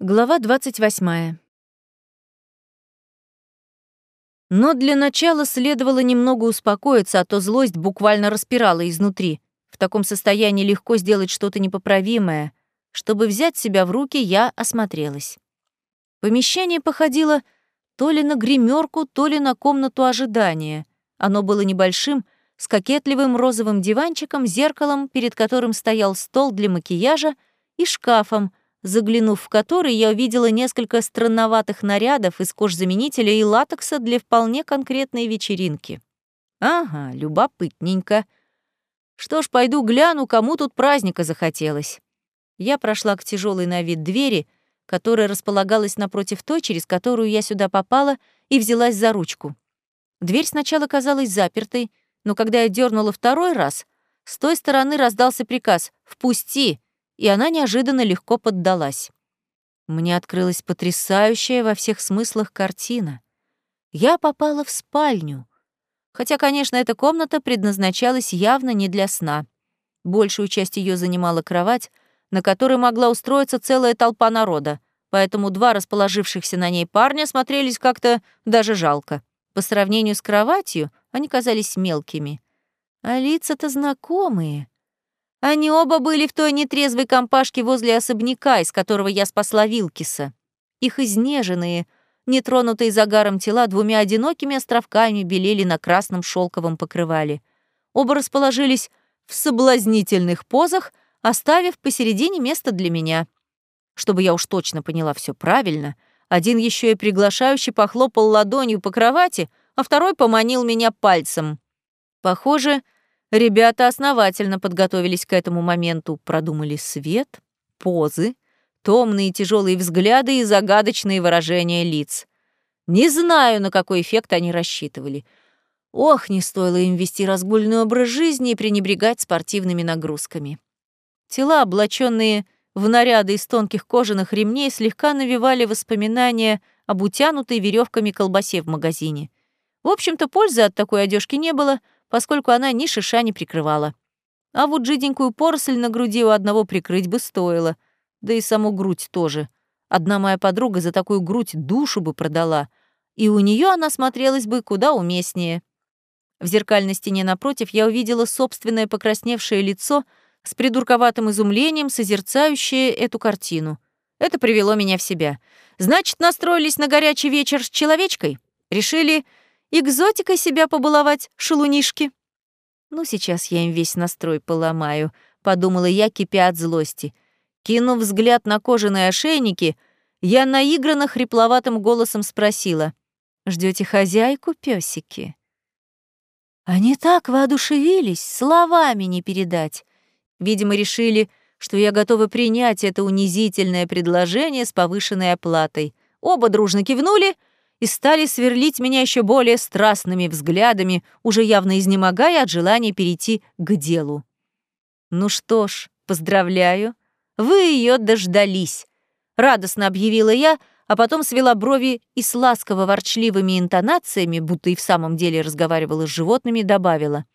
Глава 28. Но для начала следовало немного успокоиться, а то злость буквально распирала изнутри. В таком состоянии легко сделать что-то непоправимое. Чтобы взять себя в руки, я осмотрелась. Помещение походило то ли на гримерку, то ли на комнату ожидания. Оно было небольшим, с кокетливым розовым диванчиком, зеркалом, перед которым стоял стол для макияжа, и шкафом, заглянув в который, я увидела несколько странноватых нарядов из кожзаменителя и латекса для вполне конкретной вечеринки. Ага, любопытненько. Что ж, пойду гляну, кому тут праздника захотелось. Я прошла к тяжелой на вид двери, которая располагалась напротив той, через которую я сюда попала, и взялась за ручку. Дверь сначала казалась запертой, но когда я дернула второй раз, с той стороны раздался приказ «Впусти!» И она неожиданно легко поддалась. Мне открылась потрясающая во всех смыслах картина. Я попала в спальню. Хотя, конечно, эта комната предназначалась явно не для сна. Большую часть ее занимала кровать, на которой могла устроиться целая толпа народа, поэтому два расположившихся на ней парня смотрелись как-то даже жалко. По сравнению с кроватью они казались мелкими. А лица-то знакомые. Они оба были в той нетрезвой компашке возле особняка, из которого я спасла Вилкиса. Их изнеженные, нетронутые загаром тела двумя одинокими островками белели на красном шелковом покрывале. Оба расположились в соблазнительных позах, оставив посередине место для меня. Чтобы я уж точно поняла все правильно, один еще и приглашающий похлопал ладонью по кровати, а второй поманил меня пальцем. Похоже, Ребята основательно подготовились к этому моменту, продумали свет, позы, томные тяжелые взгляды и загадочные выражения лиц. Не знаю, на какой эффект они рассчитывали. Ох, не стоило им вести разгульный образ жизни и пренебрегать спортивными нагрузками. Тела, облаченные в наряды из тонких кожаных ремней, слегка навевали воспоминания об утянутой веревками колбасе в магазине. В общем-то, пользы от такой одежки не было — поскольку она ни шиша не прикрывала. А вот жиденькую поросль на груди у одного прикрыть бы стоило, да и саму грудь тоже. Одна моя подруга за такую грудь душу бы продала, и у нее она смотрелась бы куда уместнее. В зеркальной стене напротив я увидела собственное покрасневшее лицо с придурковатым изумлением, созерцающее эту картину. Это привело меня в себя. Значит, настроились на горячий вечер с человечкой? Решили Экзотикой себя побаловать, шелунишки. Ну, сейчас я им весь настрой поломаю, подумала я, кипя от злости. Кинув взгляд на кожаные ошейники, я наигранно хрипловатым голосом спросила. Ждете хозяйку, песики? Они так воодушевились, словами не передать. Видимо, решили, что я готова принять это унизительное предложение с повышенной оплатой. Оба дружно кивнули — и стали сверлить меня еще более страстными взглядами, уже явно изнемогая от желания перейти к делу. «Ну что ж, поздравляю, вы ее дождались», — радостно объявила я, а потом свела брови и с ласково-ворчливыми интонациями, будто и в самом деле разговаривала с животными, добавила.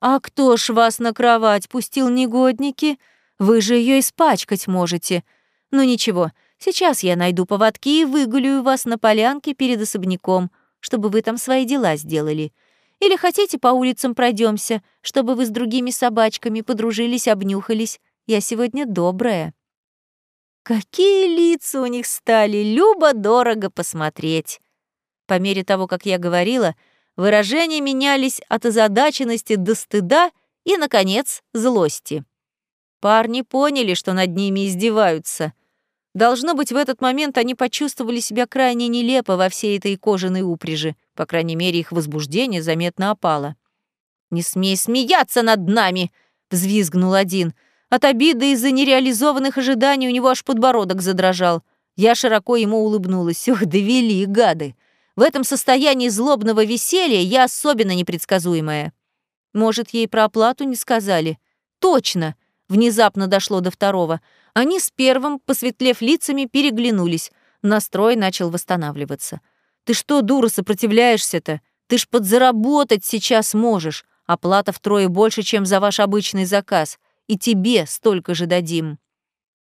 «А кто ж вас на кровать пустил, негодники? Вы же ее испачкать можете. Ну ничего, Сейчас я найду поводки и выгулю вас на полянке перед особняком, чтобы вы там свои дела сделали. Или хотите, по улицам пройдемся, чтобы вы с другими собачками подружились, обнюхались. Я сегодня добрая». Какие лица у них стали, любо-дорого посмотреть. По мере того, как я говорила, выражения менялись от озадаченности до стыда и, наконец, злости. Парни поняли, что над ними издеваются — Должно быть, в этот момент они почувствовали себя крайне нелепо во всей этой кожаной упряжи, по крайней мере, их возбуждение заметно опало. «Не смей смеяться над нами!» — взвизгнул один. От обиды из-за нереализованных ожиданий у него аж подбородок задрожал. Я широко ему улыбнулась. Ох, довели, гады! В этом состоянии злобного веселья я особенно непредсказуемая. Может, ей про оплату не сказали? Точно! Внезапно дошло до второго. Они с первым, посветлев лицами, переглянулись. Настрой начал восстанавливаться. «Ты что, дура, сопротивляешься-то? Ты ж подзаработать сейчас можешь. Оплата втрое больше, чем за ваш обычный заказ. И тебе столько же дадим».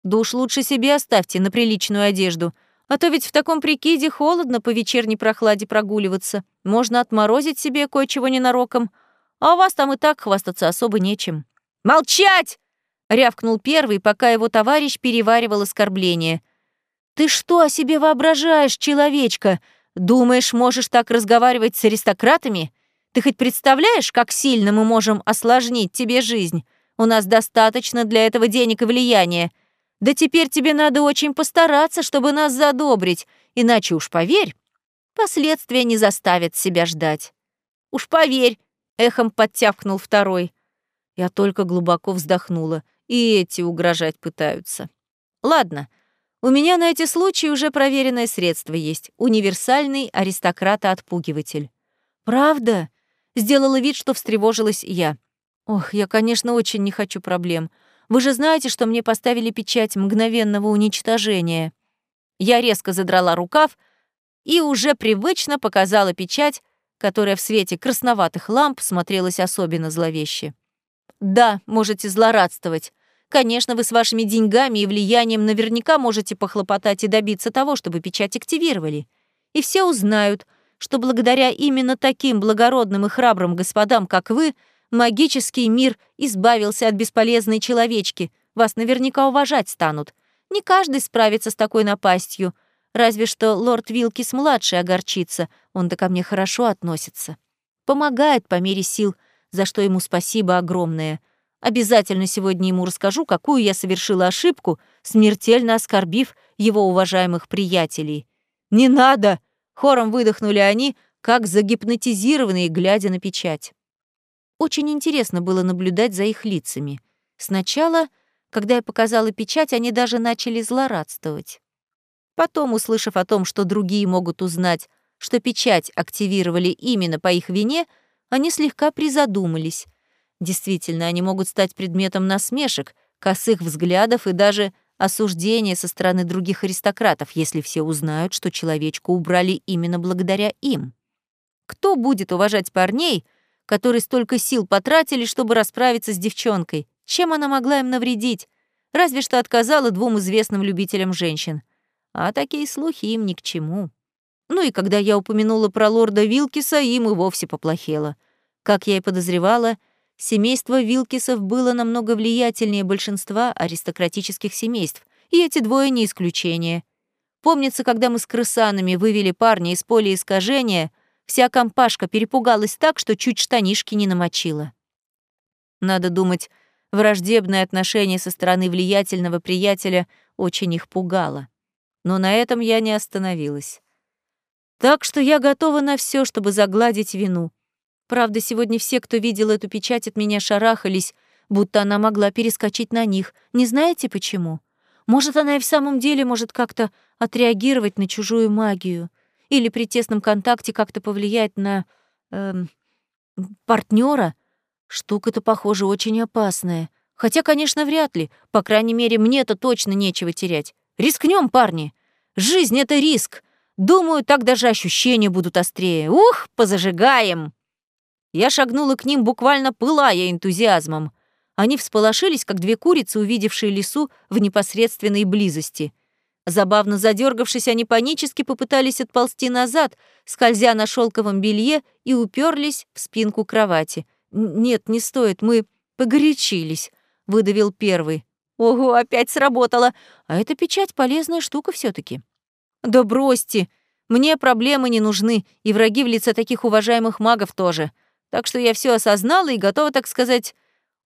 Да уж лучше себе оставьте на приличную одежду, а то ведь в таком прикиде холодно по вечерней прохладе прогуливаться. Можно отморозить себе кое-чего ненароком, а у вас там и так хвастаться особо нечем». «Молчать!» — рявкнул первый, пока его товарищ переваривал оскорбление. «Ты что о себе воображаешь, человечка? Думаешь, можешь так разговаривать с аристократами? Ты хоть представляешь, как сильно мы можем осложнить тебе жизнь? У нас достаточно для этого денег и влияния. Да теперь тебе надо очень постараться, чтобы нас задобрить, иначе уж поверь, последствия не заставят себя ждать. Уж поверь, эхом подтявкнул второй. Я только глубоко вздохнула, и эти угрожать пытаются. Ладно, у меня на эти случаи уже проверенное средство есть — универсальный аристократа-отпугиватель. Правда? Сделала вид, что встревожилась я. Ох, я, конечно, очень не хочу проблем. Вы же знаете, что мне поставили печать мгновенного уничтожения. Я резко задрала рукав и уже привычно показала печать, которая в свете красноватых ламп смотрелась особенно зловеще. Да, можете злорадствовать. Конечно, вы с вашими деньгами и влиянием наверняка можете похлопотать и добиться того, чтобы печать активировали. И все узнают, что благодаря именно таким благородным и храбрым господам, как вы, Магический мир избавился от бесполезной человечки. Вас наверняка уважать станут. Не каждый справится с такой напастью. Разве что лорд Вилкис-младший огорчится. Он-то ко мне хорошо относится. Помогает по мере сил, за что ему спасибо огромное. Обязательно сегодня ему расскажу, какую я совершила ошибку, смертельно оскорбив его уважаемых приятелей. «Не надо!» — хором выдохнули они, как загипнотизированные, глядя на печать. Очень интересно было наблюдать за их лицами. Сначала, когда я показала печать, они даже начали злорадствовать. Потом, услышав о том, что другие могут узнать, что печать активировали именно по их вине, они слегка призадумались. Действительно, они могут стать предметом насмешек, косых взглядов и даже осуждения со стороны других аристократов, если все узнают, что человечку убрали именно благодаря им. Кто будет уважать парней — которые столько сил потратили, чтобы расправиться с девчонкой. Чем она могла им навредить? Разве что отказала двум известным любителям женщин. А такие слухи им ни к чему. Ну и когда я упомянула про лорда Вилкиса, им и вовсе поплохело. Как я и подозревала, семейство Вилкисов было намного влиятельнее большинства аристократических семейств, и эти двое не исключение. Помнится, когда мы с крысанами вывели парня из поля искажения, Вся компашка перепугалась так, что чуть штанишки не намочила. Надо думать, враждебное отношение со стороны влиятельного приятеля очень их пугало. Но на этом я не остановилась. Так что я готова на все, чтобы загладить вину. Правда, сегодня все, кто видел эту печать, от меня шарахались, будто она могла перескочить на них. Не знаете почему? Может, она и в самом деле может как-то отреагировать на чужую магию или при тесном контакте как-то повлиять на эм, партнера, штука-то, похоже, очень опасная. Хотя, конечно, вряд ли. По крайней мере, мне-то точно нечего терять. Рискнем, парни. Жизнь — это риск. Думаю, так даже ощущения будут острее. Ух, позажигаем! Я шагнула к ним, буквально пылая энтузиазмом. Они всполошились, как две курицы, увидевшие лису в непосредственной близости. Забавно задергавшись, они панически попытались отползти назад, скользя на шелковом белье и уперлись в спинку кровати. «Нет, не стоит, мы погорячились», — выдавил первый. «Ого, опять сработало! А эта печать полезная штука все таки «Да бросьте! Мне проблемы не нужны, и враги в лице таких уважаемых магов тоже. Так что я все осознала и готова, так сказать,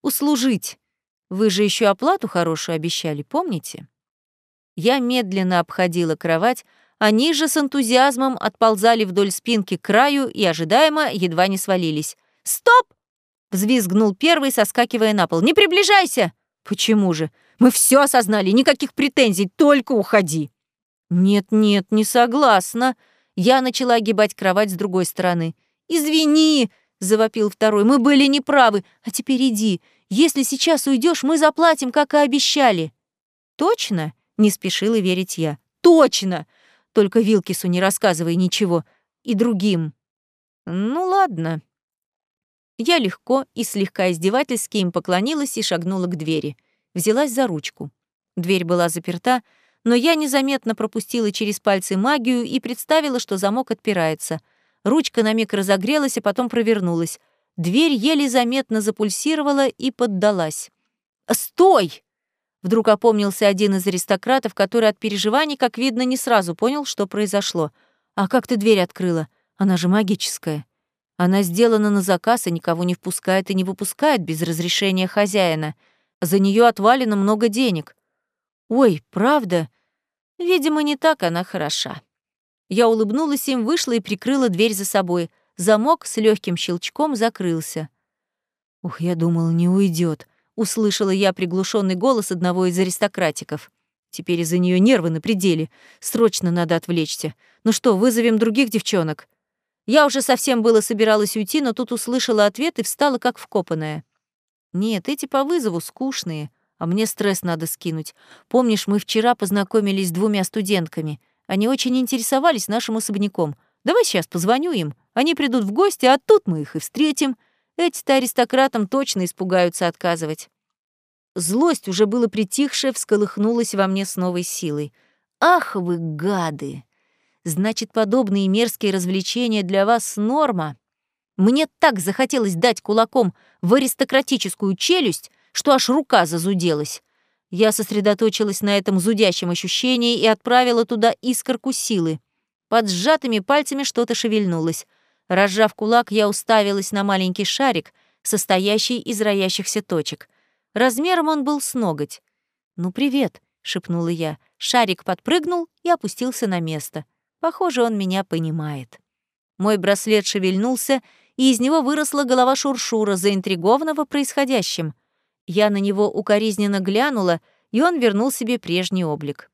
услужить. Вы же еще оплату хорошую обещали, помните?» Я медленно обходила кровать, они же с энтузиазмом отползали вдоль спинки к краю и, ожидаемо, едва не свалились. «Стоп!» — взвизгнул первый, соскакивая на пол. «Не приближайся!» «Почему же? Мы все осознали, никаких претензий, только уходи!» «Нет-нет, не согласна!» Я начала огибать кровать с другой стороны. «Извини!» — завопил второй. «Мы были неправы. А теперь иди. Если сейчас уйдешь, мы заплатим, как и обещали». «Точно?» Не спешила верить я. «Точно! Только Вилкису не рассказывай ничего. И другим». «Ну ладно». Я легко и слегка издевательски им поклонилась и шагнула к двери. Взялась за ручку. Дверь была заперта, но я незаметно пропустила через пальцы магию и представила, что замок отпирается. Ручка на миг разогрелась, а потом провернулась. Дверь еле заметно запульсировала и поддалась. «Стой!» Вдруг опомнился один из аристократов, который от переживаний, как видно, не сразу понял, что произошло. «А как ты дверь открыла? Она же магическая. Она сделана на заказ и никого не впускает и не выпускает без разрешения хозяина. За нее отвалено много денег. Ой, правда? Видимо, не так она хороша». Я улыбнулась им, вышла и прикрыла дверь за собой. Замок с легким щелчком закрылся. Ух, я думала, не уйдет услышала я приглушенный голос одного из аристократиков. Теперь из-за нее нервы на пределе. Срочно надо отвлечься. Ну что, вызовем других девчонок? Я уже совсем было собиралась уйти, но тут услышала ответ и встала как вкопанная. Нет, эти по вызову скучные, а мне стресс надо скинуть. Помнишь, мы вчера познакомились с двумя студентками. Они очень интересовались нашим особняком. Давай сейчас позвоню им. Они придут в гости, а тут мы их и встретим. Эти-то аристократам точно испугаются отказывать. Злость, уже было притихшая, всколыхнулась во мне с новой силой. «Ах вы гады! Значит, подобные мерзкие развлечения для вас норма? Мне так захотелось дать кулаком в аристократическую челюсть, что аж рука зазуделась. Я сосредоточилась на этом зудящем ощущении и отправила туда искорку силы. Под сжатыми пальцами что-то шевельнулось. Разжав кулак, я уставилась на маленький шарик, состоящий из роящихся точек. Размером он был с ноготь. «Ну, привет», — шепнула я. Шарик подпрыгнул и опустился на место. Похоже, он меня понимает. Мой браслет шевельнулся, и из него выросла голова Шуршура, заинтригованного происходящим. Я на него укоризненно глянула, и он вернул себе прежний облик.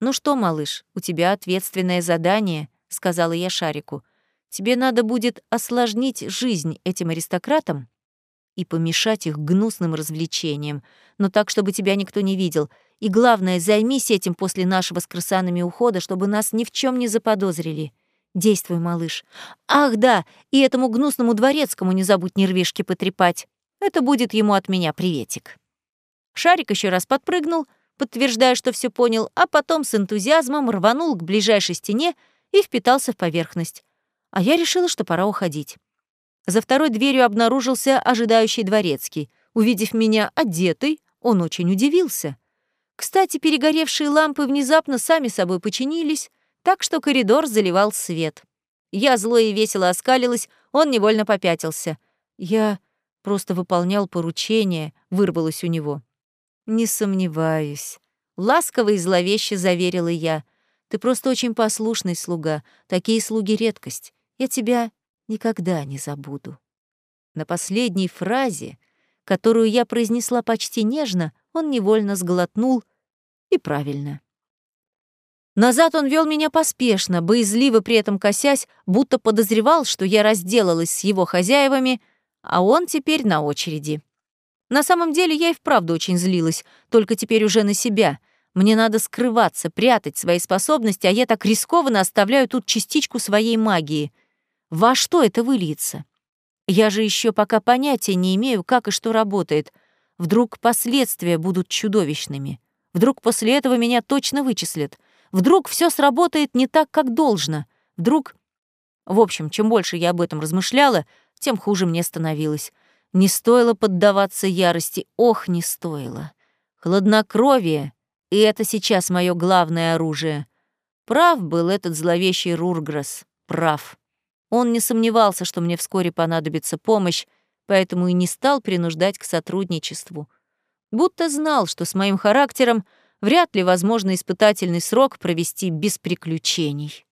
«Ну что, малыш, у тебя ответственное задание», — сказала я Шарику. Тебе надо будет осложнить жизнь этим аристократам и помешать их гнусным развлечениям, но так, чтобы тебя никто не видел. И главное, займись этим после нашего с крысанами ухода, чтобы нас ни в чем не заподозрили. Действуй, малыш. Ах, да, и этому гнусному дворецкому не забудь нервишки потрепать. Это будет ему от меня приветик. Шарик еще раз подпрыгнул, подтверждая, что все понял, а потом с энтузиазмом рванул к ближайшей стене и впитался в поверхность а я решила, что пора уходить. За второй дверью обнаружился ожидающий дворецкий. Увидев меня одетой, он очень удивился. Кстати, перегоревшие лампы внезапно сами собой починились, так что коридор заливал свет. Я зло и весело оскалилась, он невольно попятился. Я просто выполнял поручение, вырвалось у него. «Не сомневаюсь», — ласково и зловеще заверила я. «Ты просто очень послушный слуга. Такие слуги — редкость. Я тебя никогда не забуду». На последней фразе, которую я произнесла почти нежно, он невольно сглотнул, и правильно. Назад он вел меня поспешно, боязливо при этом косясь, будто подозревал, что я разделалась с его хозяевами, а он теперь на очереди. На самом деле я и вправду очень злилась, только теперь уже на себя. Мне надо скрываться, прятать свои способности, а я так рискованно оставляю тут частичку своей магии — во что это выльется? Я же еще пока понятия не имею, как и что работает. Вдруг последствия будут чудовищными. Вдруг после этого меня точно вычислят. Вдруг все сработает не так, как должно. Вдруг... В общем, чем больше я об этом размышляла, тем хуже мне становилось. Не стоило поддаваться ярости, ох, не стоило. Хладнокровие — и это сейчас мое главное оружие. Прав был этот зловещий Рургресс, прав. Он не сомневался, что мне вскоре понадобится помощь, поэтому и не стал принуждать к сотрудничеству. Будто знал, что с моим характером вряд ли возможно испытательный срок провести без приключений.